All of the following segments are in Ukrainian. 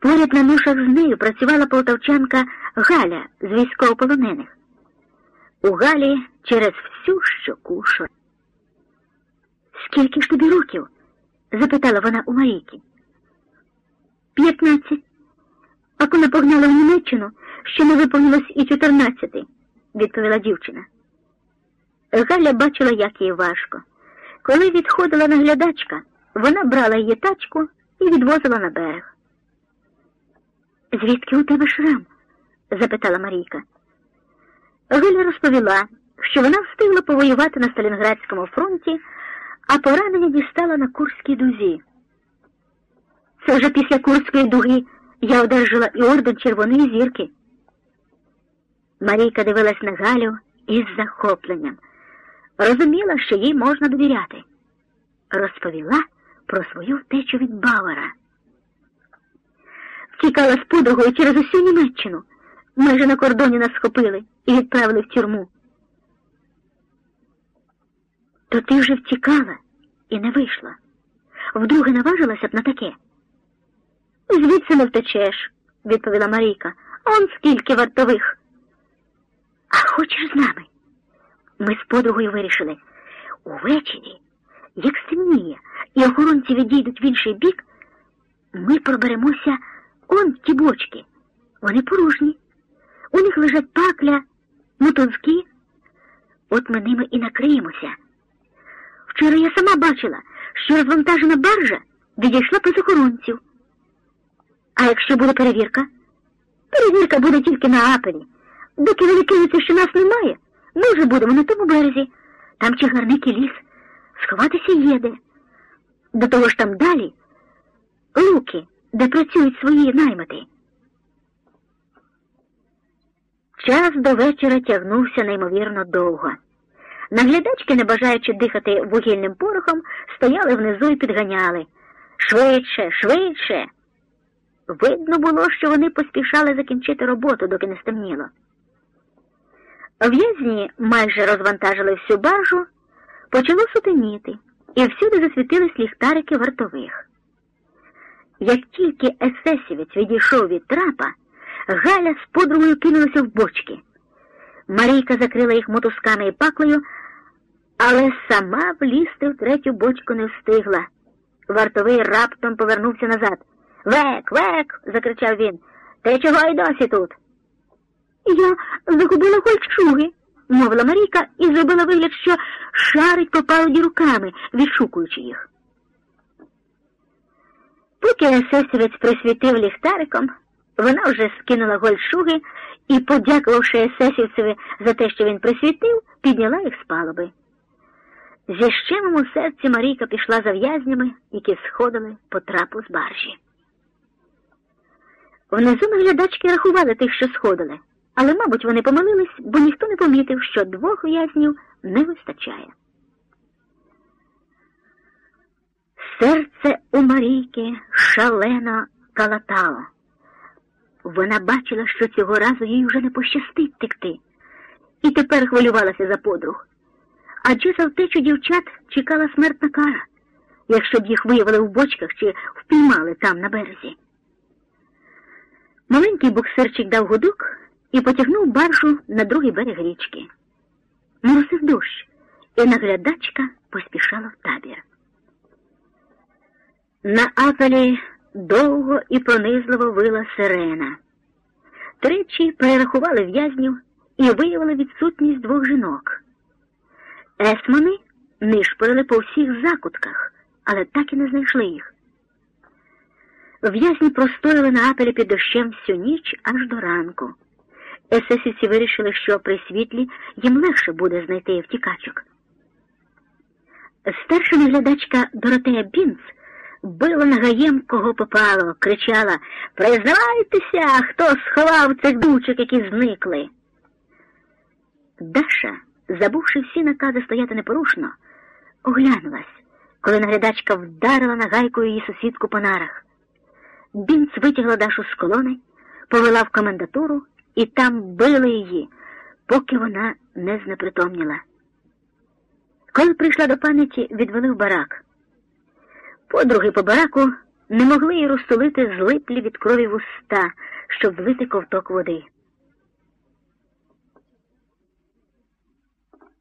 Поряд на ношах з нею працювала полтавчанка Галя з військовополонених. У Галі через всю щоку шо. Скільки ж тобі років? запитала вона у Марійки. П'ятнадцять. А коли погнала в Німеччину, ще не виповнилось і чотирнадцяти, відповіла дівчина. Галя бачила, як їй важко. Коли відходила наглядачка, вона брала її тачку і відвозила на берег. Звідки у тебе шрам? запитала Марійка. Галя розповіла, що вона встигла повоювати на Сталінградському фронті, а поранення дістала на Курській дузі. Це вже після Курської дуги я одержала і орден Червоної зірки. Марійка дивилась на Галю із захопленням. Розуміла, що їй можна довіряти. Розповіла про свою втечу від Бауера. Втікала з подругою через усю Німеччину. Майже на кордоні нас схопили і відправили в тюрму. То ти вже втікала і не вийшла. Вдруге наважилася б на таке. Звідси не втечеш, відповіла Марійка. Он скільки вартових. А хочеш з нами? Ми з подругою вирішили. Увечері, як стемніє, і охоронці відійдуть в інший бік, ми проберемося он ті бочки. Вони порожні. У них лежать пакля, мотузки. От ми ними і накриємося. Вчора я сама бачила, що розвантажена баржа відійшла без охоронців. А якщо буде перевірка? Перевірка буде тільки на апелі. Доки вони що нас немає, ми вже будемо на тому березі. Там чагарник і ліс. Сховатися є де. До того ж там далі луки, де працюють свої наймити. Час до вечора тягнувся неймовірно довго. Наглядачки, не бажаючи дихати вугільним порохом, стояли внизу і підганяли. Швидше, швидше. Видно було, що вони поспішали закінчити роботу, доки не стемніло. В'язні майже розвантажили всю баржу, почало сутеніти, і всюди засвітились ліхтарики вартових. Як тільки есесівець відійшов від трапа, Галя з подругою кинулася в бочки. Марійка закрила їх мотузками і паклею, але сама влізти в третю бочку не встигла. Вартовий раптом повернувся назад. Век, век. закричав він. Ти чого й досі тут? Я загубила кольчуги, мовила Марійка і зробила вигляд, що шарить по палуді руками, відшукуючи їх. Поки есесівець присвітив ліхтариком, вона вже скинула гольшуги і, подякувавши есесівцеві за те, що він присвітив, підняла їх з палуби. Зі щемом у серці Марійка пішла за в'язнями, які сходили по трапу з баржі. Внизу наглядачки рахували тих, що сходили, але, мабуть, вони помилились, бо ніхто не помітив, що двох в'язнів не вистачає. Серце у Марійки шалено калатало. Вона бачила, що цього разу їй вже не пощастить текти, і тепер хвилювалася за подруг. Адже за втечу дівчат чекала смертна кара, якщо б їх виявили в бочках чи впіймали там на березі. Маленький буксирчик дав гудок і потягнув баржу на другий берег річки. Моросив дощ, і наглядачка поспішала в табір. На апелі довго і пронизливо вила сирена. Тричі перерахували в'язнів і виявили відсутність двох жінок. Есмани нишпорили по всіх закутках, але так і не знайшли їх. В'язні простояли на апелі під дощем всю ніч аж до ранку. Есесівці вирішили, що при світлі їм легше буде знайти втікачок. Старша наглядачка Доротея Бінц била нагаєм, кого попало, кричала Признавайтеся, хто сховав цих дучок, які зникли. Даша, забувши всі накази стояти непорушно, оглянулась, коли наглядачка вдарила нагайкою її сусідку по нарах. Бінц витягла Дашу з колони, повела в комендатуру і там били її, поки вона не знепритомніла. Коли прийшла до пам'яті, відвели в барак. Подруги по бараку не могли й розтулити злиплі від крові вуста, щоб влити ковток води.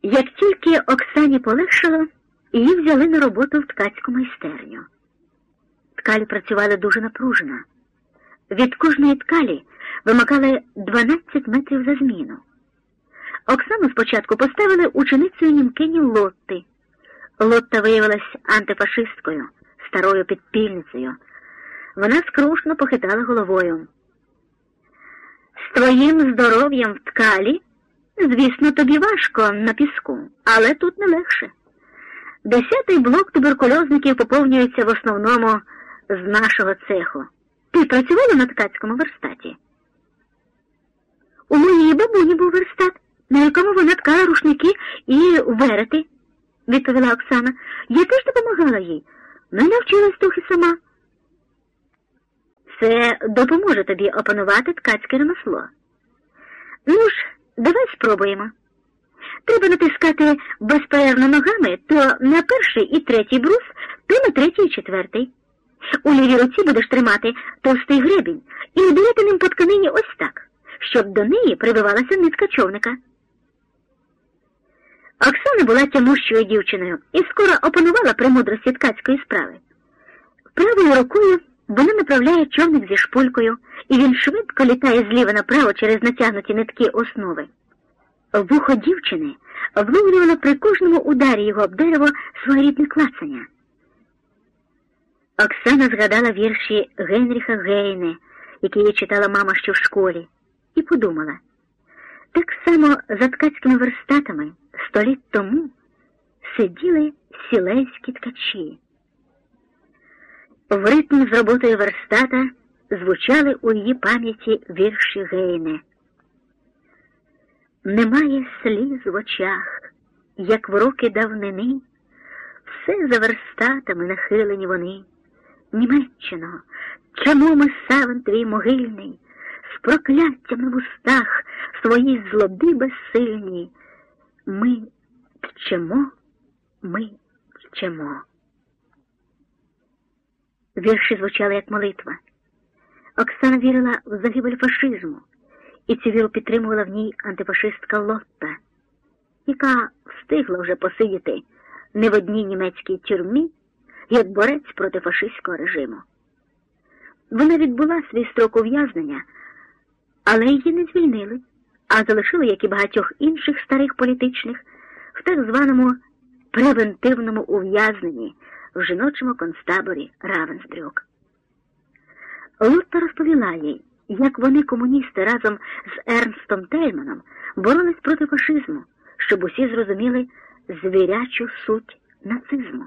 Як тільки Оксані полегшало, її взяли на роботу в ткацьку майстерню. Ткалі працювали дуже напружено. Від кожної ткалі вимагали 12 метрів за зміну. Оксану спочатку поставили ученицею німкині Лотти. Лотта виявилась антифашисткою, старою підпільницею. Вона скрушно похитала головою. З твоїм здоров'ям в ткалі, звісно, тобі важко на піску, але тут не легше. Десятий блок туберкульозників поповнюється в основному з нашого цеху. Ти працювала на ткацькому верстаті? У моїй бабуні був верстат, на якому вона ткала рушники і верети, відповіла Оксана. Я теж допомагала їй, не навчилась трохи сама. Це допоможе тобі опанувати ткацьке ремесло. Ну ж, давай спробуємо. Треба натискати безперервно ногами то на перший і третій брус, то на третій і четвертий. У лівій руці будеш тримати товстий гребінь і надавати ним по тканині ось так, щоб до неї прибивалася нитка човника. Оксана була тямущою дівчиною і скоро опанувала премудрості ткацької справи. Правою рукою вона направляє човник зі шпулькою, і він швидко літає зліва направо через натягнуті нитки основи. Вухо дівчини вловлювало при кожному ударі його об дерево своєрідне клацання. Оксана згадала вірші Генріха Гейне, які їй читала мама ще в школі, і подумала так само за ткацькими верстатами сто літ тому сиділи сілейські ткачі. В ритм з роботою верстата звучали у її пам'яті вірші Гейне. Немає сліз в очах, як в роки давнини, все за верстатами нахилені вони. Німеччино, чому ми савен твій могильний, з прокляттям на вустах свої злоби безсильні? Ми вчимо, ми вчимо. Вірші звучали як молитва. Оксана вірила в загибель фашизму, і цю віру підтримувала в ній антифашистка Лотта, яка встигла вже посидіти не в одній німецькій тюрмі як борець проти фашистського режиму. Вона відбула свій строк ув'язнення, але її не звільнили, а залишили, як і багатьох інших старих політичних, в так званому превентивному ув'язненні в жіночому концтаборі Равенсбрюк. Лутта розповіла їй, як вони, комуністи, разом з Ернстом Тельманом боролись проти фашизму, щоб усі зрозуміли звірячу суть нацизму.